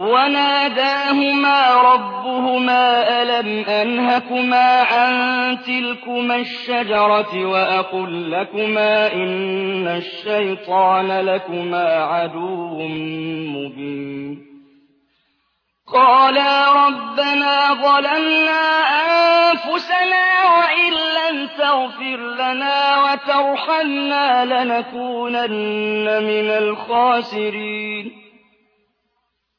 وَنَادَاهُمَا رَبُّهُمَا أَلَمْ أَنْهَكُمَا عَن تِلْكُمَا الشَّجَرَةِ وَأَقُل لَّكُمَا إِنَّ الشَّيْطَانَ لَكُمَا عَدُوٌّ مُّبِينٌ. قَالَا رَبَّنَا ظَلَمْنَا أَنفُسَنَا وَإِن لَّمْ تَغْفِرْ لَنَا وَتَرْحَمْنَا لَنَكُونَنَّ مِنَ الْخَاسِرِينَ.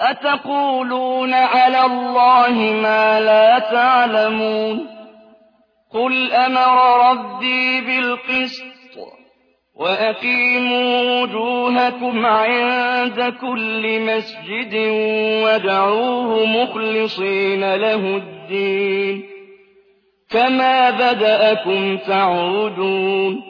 أَتَقُولُونَ عَلَى اللَّهِ مَا لَا تَعْلَمُونَ قُلْ أَمَرَ رَبِّي بِالْقِسْطِ ۖ وَأَقِيمُوا وُجُوهَكُمْ عِندَ كُلِّ مَسْجِدٍ وَادْعُوهُ مُخْلِصِينَ لَهُ الدِّينَ كَمَا بَدَأَكُمْ تَعُودُونَ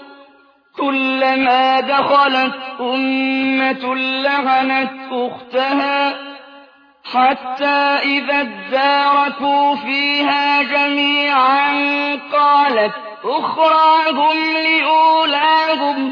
كُلَّمَا دَخَلَتْ أُمَّةٌ لَّعَنَتْ أُخْتَهَا حَتَّىٰ إِذَا ادَّارَكُوا فِيهَا جَمِيعًا قَالَتْ أُخْرَاهُمْ لِأُولَاهُمْ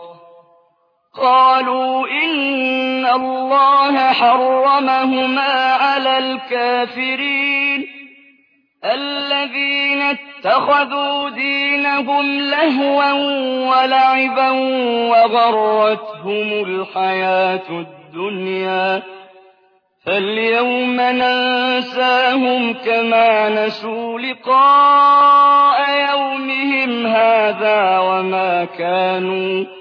قالوا إن الله حرمهما على الكافرين الذين اتخذوا دينهم لهوا ولعبا وغرتهم الحياة الدنيا فاليوم ننساهم كما نسوا لقاء يومهم هذا وما كانوا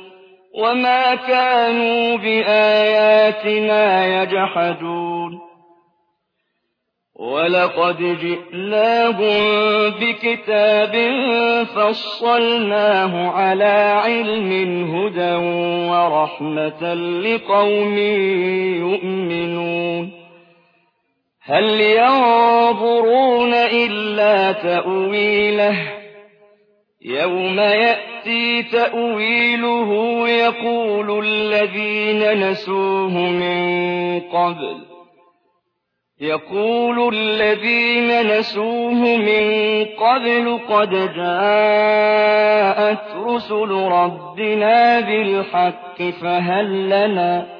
وما كانوا بآياتنا يجحدون ولقد جئناهم بكتاب فصلناه على علم هدى ورحمة لقوم يؤمنون هل ينظرون إلا تأويله يوم يأتي يأتي تأويله يقول الذين نسوه من قبل. يقول الذين نسوه من قبل قد جاءت رسل ربنا بالحق فهل لنا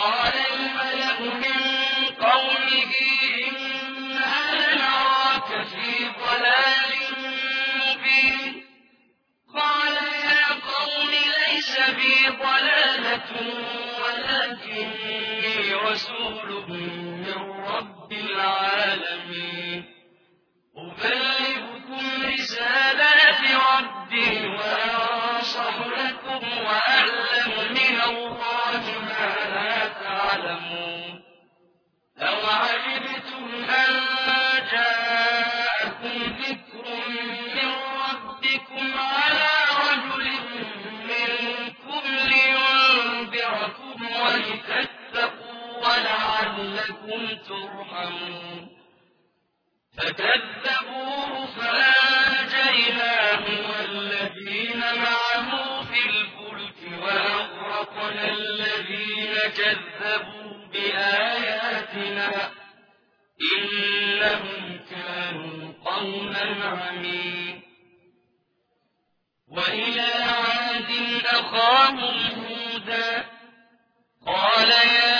قال الملأ من قومه إنا لنراك في ضلال مبين قال يا قوم ليس بي ضلالة ولكني رسول من رب العالمين أبلغكم رسالات ربي وأنصح ولعلكم ترحمون. فكذبوه فأنجيناه والذين معه في الفلك وأغرقنا الذين كذبوا بآياتنا. إنهم كانوا قوما عمين. وإلى عاد أخاهم هودا قال يا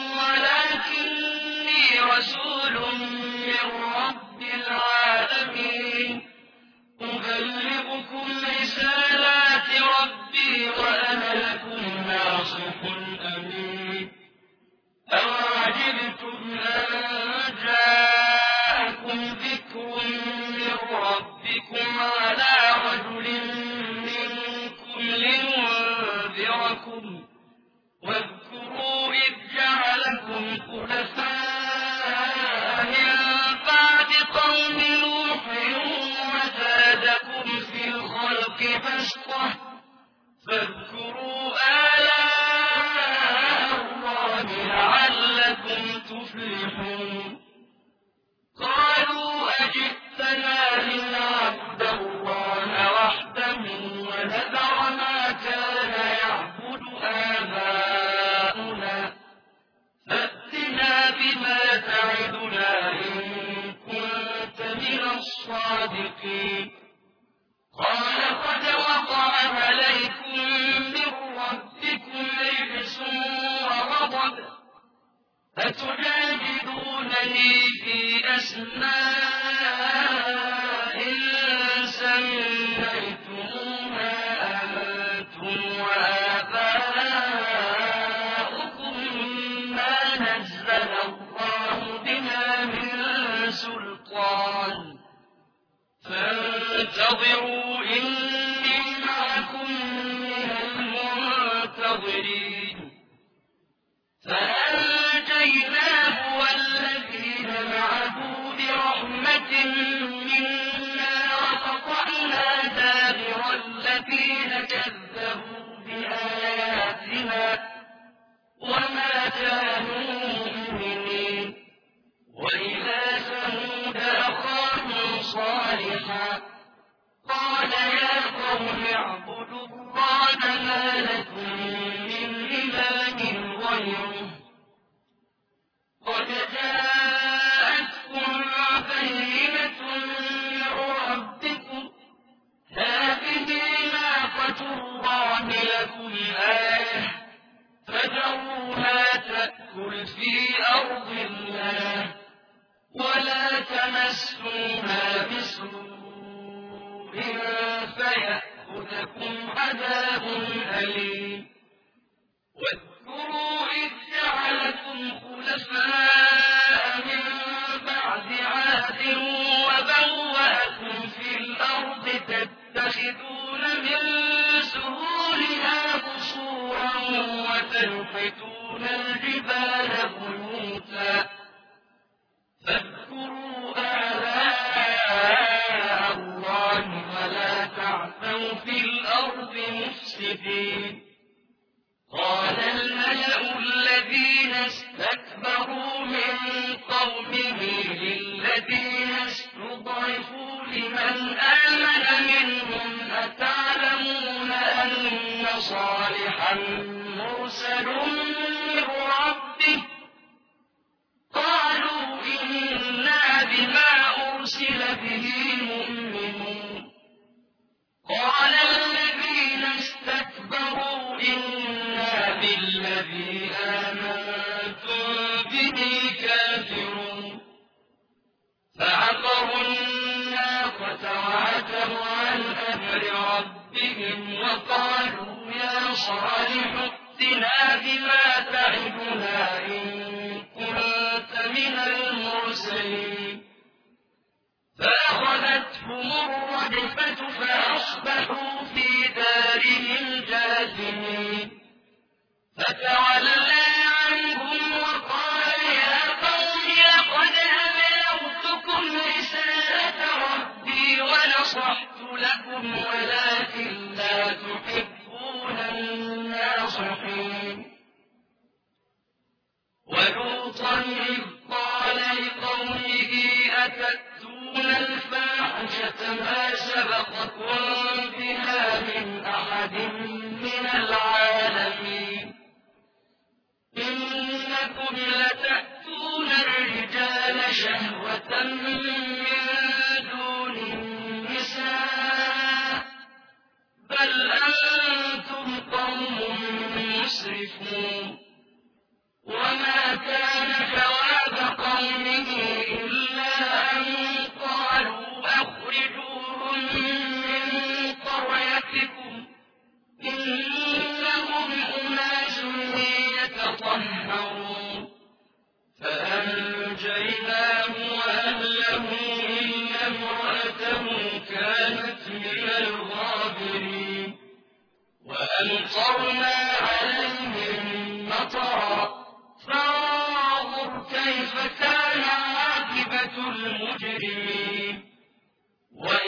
أبلغكم ولا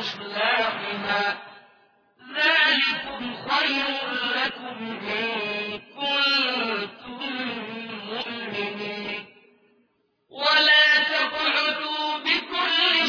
إصلاحها ذلكم خير لكم إن كنتم مؤمنين. ولا تقعدوا بكل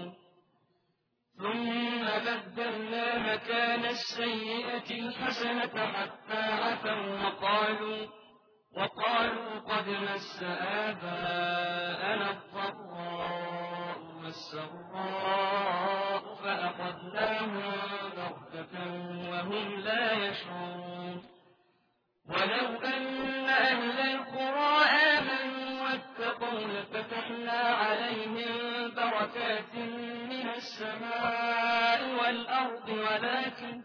ثم بدلنا مكان السيئة الحسنة حتى عفوا وقالوا وقالوا قد مس آباءنا الضراء والسراء فأخذناهم بغتة وهم لا يشعرون. ولو أن أهل القرى آمنوا واتقوا لفتحنا عليهم بركات السماء والأرض ولكن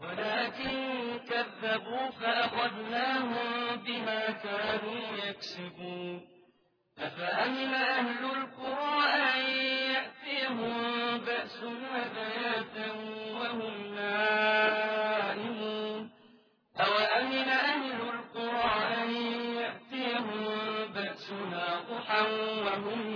ولكن كذبوا فأخذناهم بما كانوا يكسبون. أفأمن أهل القرى أن يأتيهم بأسنا بياتا وهم نائمون؟ أوأمن أهل القرى أن يأتيهم بأسنا ضحى وهم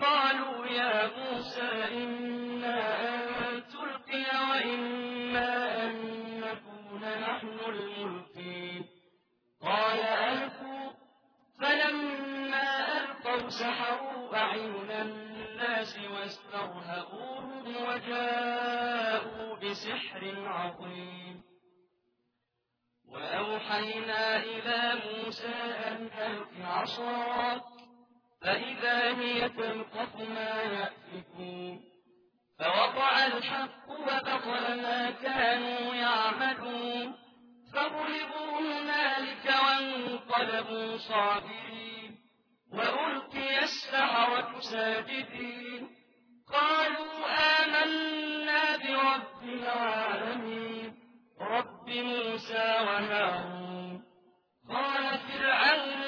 قالوا يا موسى إنا أن تلقي وإنا أن نكون نحن الملقين. قال ألقوا. فلما ألقوا سحروا أعين الناس واسترهبوهم وجاءوا بسحر عظيم. وأوحينا إلى موسى أن ألق عصاك فإذا هي تلقف ما يأفكون. فوقع الحق وبطل ما كانوا يعملون. فغلبوا هنالك وانقلبوا صابرين. وألقي السحرة ساجدين. قالوا آمنا برب العالمين. رب موسى وهارون. قال فرعون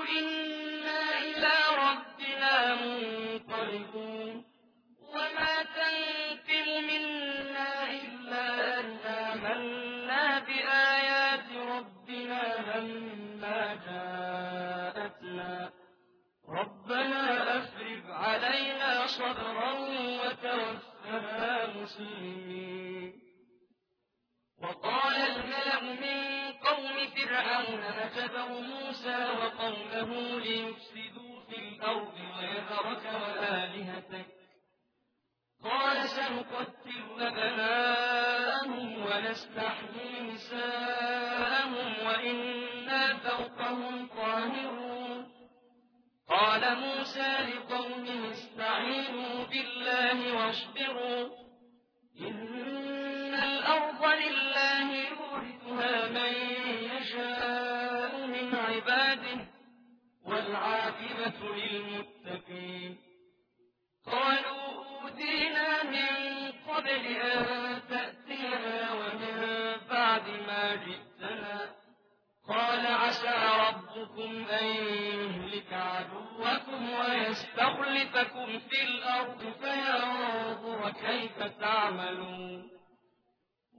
مسلمين وقال الملأ من قوم فرعون أتبع موسى وقومه ليفسدوا في الأرض ويذرك وآلهتك قال سنقتل أبناءهم ونستحيي نساءهم وإنا فوقهم قاهرون. قال موسى لقومه عسى ربكم أن يهلك عدوكم ويستخلفكم في الأرض فينظر كيف تعملون.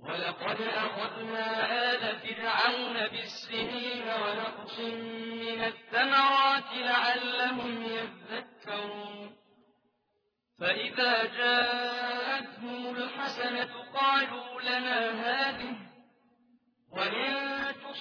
ولقد أخذنا آل فرعون بالسنين ونقص من الثمرات لعلهم يذكرون. فإذا جاءتهم الحسنة قالوا لنا هذه وإن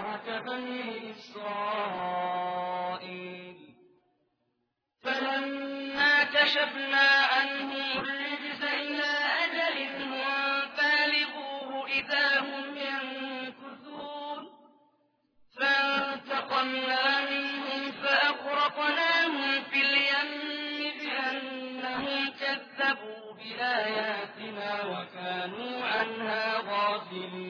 معك بني إسرائيل. فلما كشفنا عنهم الرجز إلى أجل هم بالغوه إذا هم ينكثون. فانتقمنا منهم فأغرقناهم في اليم بأنهم كذبوا بآياتنا وكانوا عنها غافلين.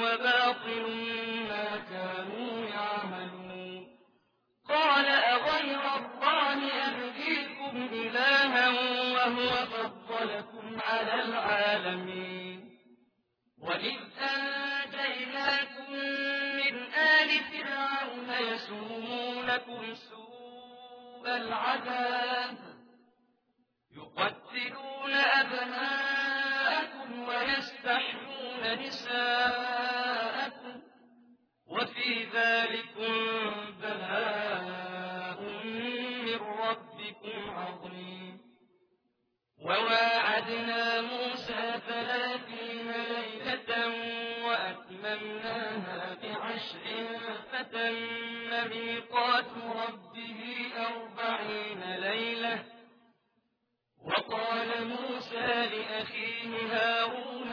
وباطل ما كانوا يعملون. قال أغير الله أبغيكم إلها وهو فضلكم على العالمين. وإذ أنجيناكم من آل فرعون يسومونكم سوء العذاب. ذلكم بلاء من ربكم عظيم. وواعدنا موسى ثلاثين ليلة وأتممناها بعشر فتم ميقات ربه أربعين ليلة. وقال موسى لأخيه هارون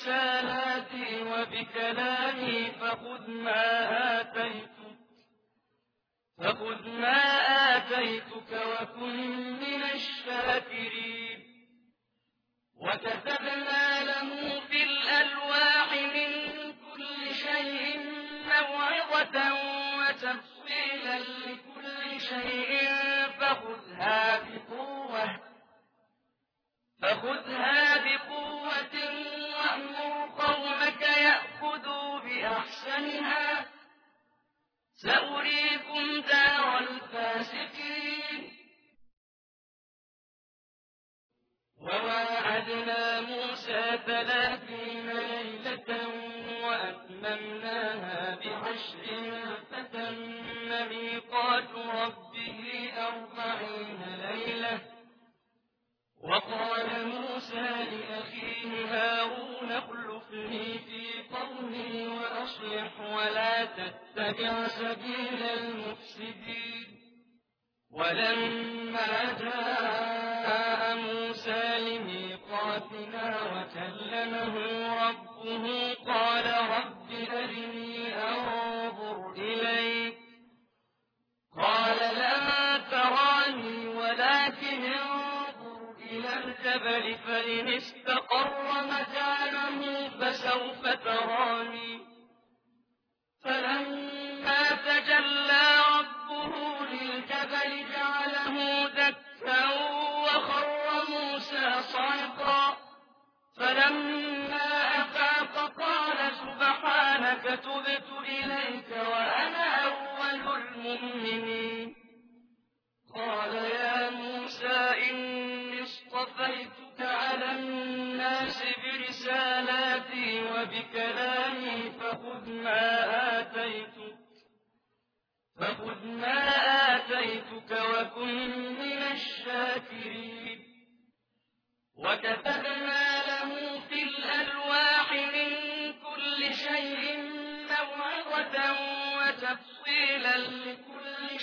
برسالاتي وبكلامي فخذ ما آتيتك فخذ ما آتيتك وكن من الشاكرين.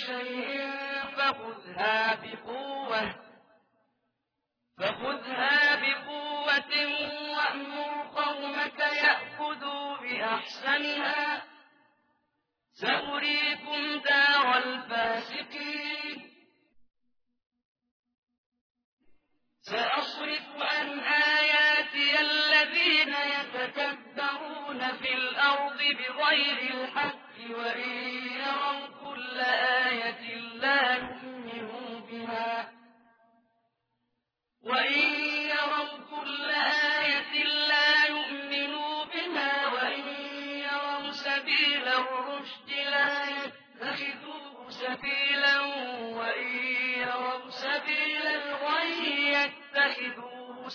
شيء فخذها بقوة. فخذها بقوة وأمر قومك يأخذوا بأحسنها.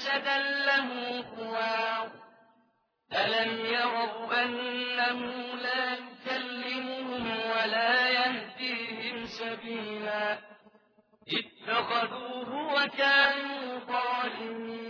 جسدا له خوار ألم يروا أنه لا يكلمهم ولا يهديهم سبيلا. اتخذوه وكانوا ظالمين.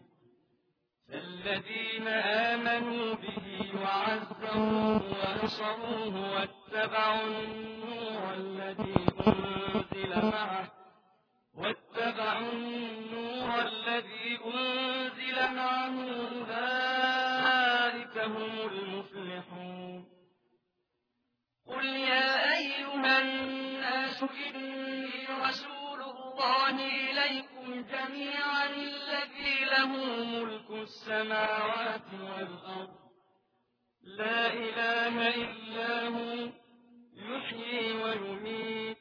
فالذين آمنوا به وعزروه ونصروه واتبعوا النور الذي أنزل معه واتبعوا النور الذي أنزل معه أولئك هم المفلحون. قل يا أيها الناس إني رسول الله إليكم جميعا الذي له ملك السماوات والأرض. لا إله إلا هو يحيي ويميت.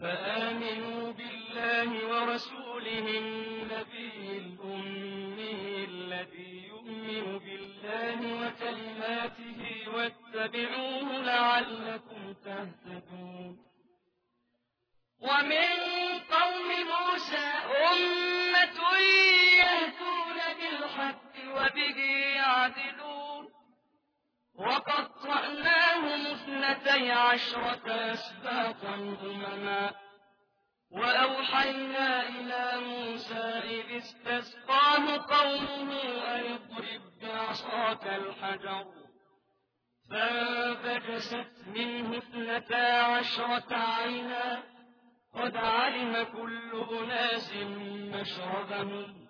فآمنوا بالله ورسوله النبي الأمي الذي يؤمن بالله وكلماته واتبعوه لعلكم تهتدون. ومن وبه يعدلون. وقطعناهم اثنتي عشرة أسباطا أمما. وأوحينا إلى موسى إذ استسقاه قومه أن اضرب بعصاك الحجر. فانفجست منه اثنتا عشرة عينا. قد علم كل أناس مشربهم.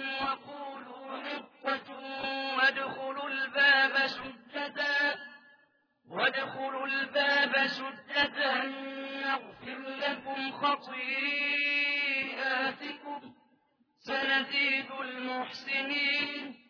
وقولوا حطة وادخلوا الباب سجدا وادخلوا الباب سجدا نغفر لكم خطيئاتكم سنزيد المحسنين.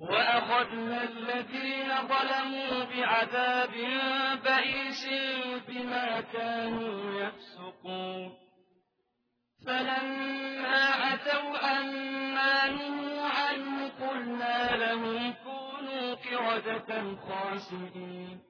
وأخذنا الذين ظلموا بعذاب بئيس بما كانوا يفسقون. فلما عتوا عما نهوا عنه قلنا لهم كونوا قردة خاسئين.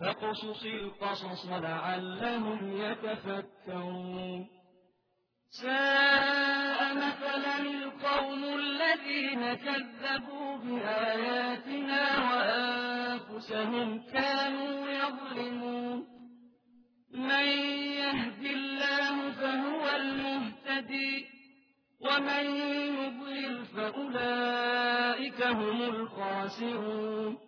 فاقصص القصص لعلهم يتفكرون. ساء مثلا القوم الذين كذبوا بآياتنا وأنفسهم كانوا يظلمون. من يهد الله فهو المهتدي ومن يضلل فأولئك هم الخاسرون.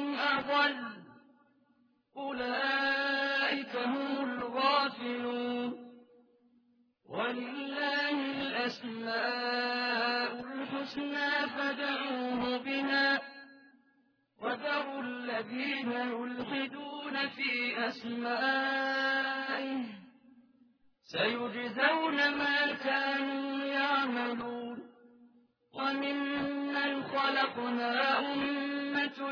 أولئك هم الغافلون. ولله الأسماء الحسنى فدعوه بها. وذروا الذين يلحدون في أسمائه. سيجزون ما كانوا يعملون. وممن خلقنا أمة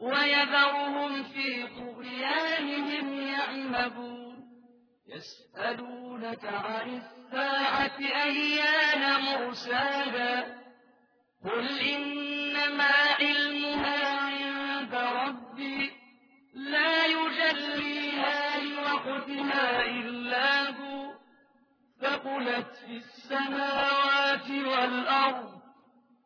ويذرهم في طغيانهم يعمهون. يسألونك عن الساعة أيان مرسادا قل إنما علمها عند ربي. لا يجليها لوقتها إلا هو. ثقلت في السماوات والأرض.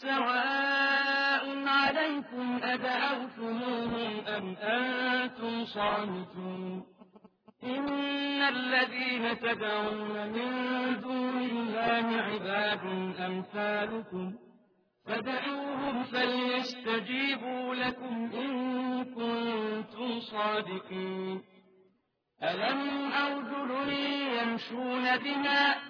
سواء عليكم أدعوتموهم أم أنتم صامتون إن الذين تدعون من دون الله عباد أمثالكم فدعوهم فليستجيبوا لكم إن كنتم صادقين. ألم أرجل يمشون بها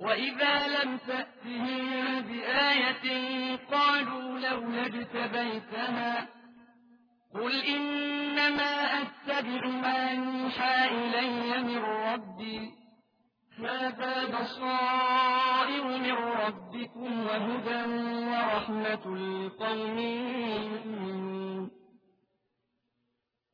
وإذا لم تأتهم بآية قالوا لولا اجتبيتها قل إنما أتبع ما يوحى إلي من ربي هذا بصائر من ربكم وهدى ورحمة لقوم يؤمنون.